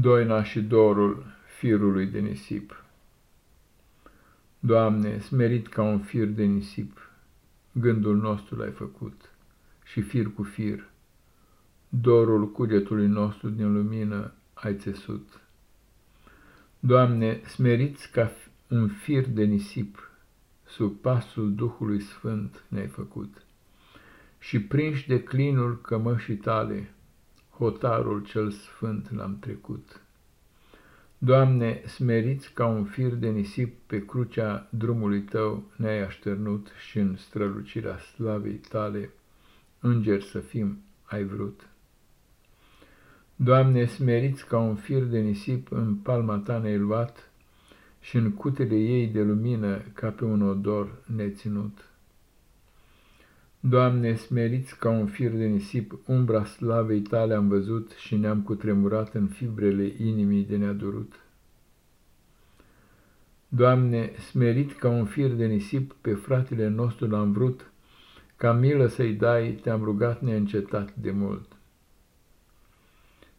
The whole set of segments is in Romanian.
Doina și dorul firului de nisip. Doamne, smerit ca un fir de nisip, gândul nostru l-ai făcut, și fir cu fir, dorul cugetului nostru din lumină ai țesut. Doamne, smeriți ca un fir de nisip, sub pasul Duhului Sfânt ne-ai făcut, și prinși de clinul cămășii tale, hotarul cel sfânt l-am trecut. Doamne, smeriți ca un fir de nisip pe crucea drumului Tău ne-ai așternut și în strălucirea slavei Tale, îngeri să fim, ai vrut. Doamne, smeriți ca un fir de nisip în palma Ta ne-ai luat și în cutele ei de lumină ca pe un odor neținut. Doamne, smeriți ca un fir de nisip, umbra slavei tale am văzut și ne-am cutremurat în fibrele inimii de neadurut. Doamne, smerit ca un fir de nisip, pe fratele nostru l-am vrut, ca milă să-i dai, te-am rugat neîncetat de mult.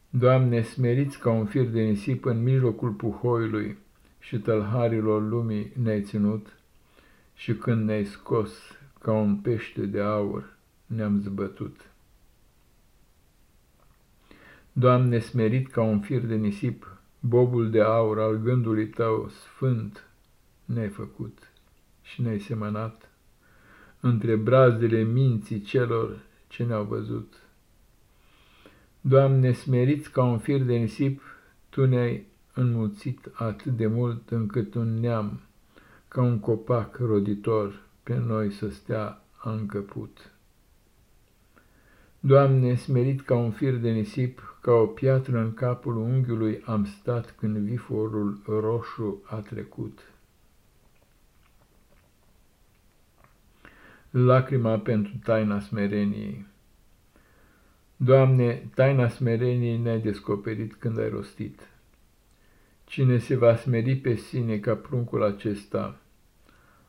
Doamne, smeriți ca un fir de nisip în mijlocul puhoiului și tălharilor lumii ne-ai ținut, și când ne-ai scos ca un pește de aur ne-am zbătut. Doamne, smerit ca un fir de nisip, bobul de aur al gândului Tău sfânt ne-ai făcut și ne-ai semănat între brazele minții celor ce ne-au văzut. Doamne, smeriți ca un fir de nisip, Tu ne-ai înmulțit atât de mult încât un neam, ca un copac roditor, pe noi să stea încăput. Doamne, smerit ca un fir de nisip, ca o piatră în capul unghiului am stat când viforul roșu a trecut. Lacrima pentru taina smereniei Doamne, taina smereniei ne-ai descoperit când ai rostit. Cine se va smeri pe sine ca pruncul acesta,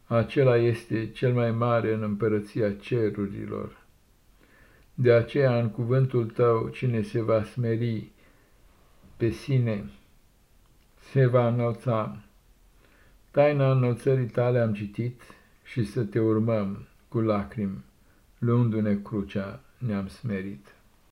acela este cel mai mare în împărăția cerurilor. De aceea, în cuvântul tău, cine se va smeri pe sine, se va înălța. Taina înălțării tale am citit și să te urmăm cu lacrimi, luându-ne crucea ne-am smerit.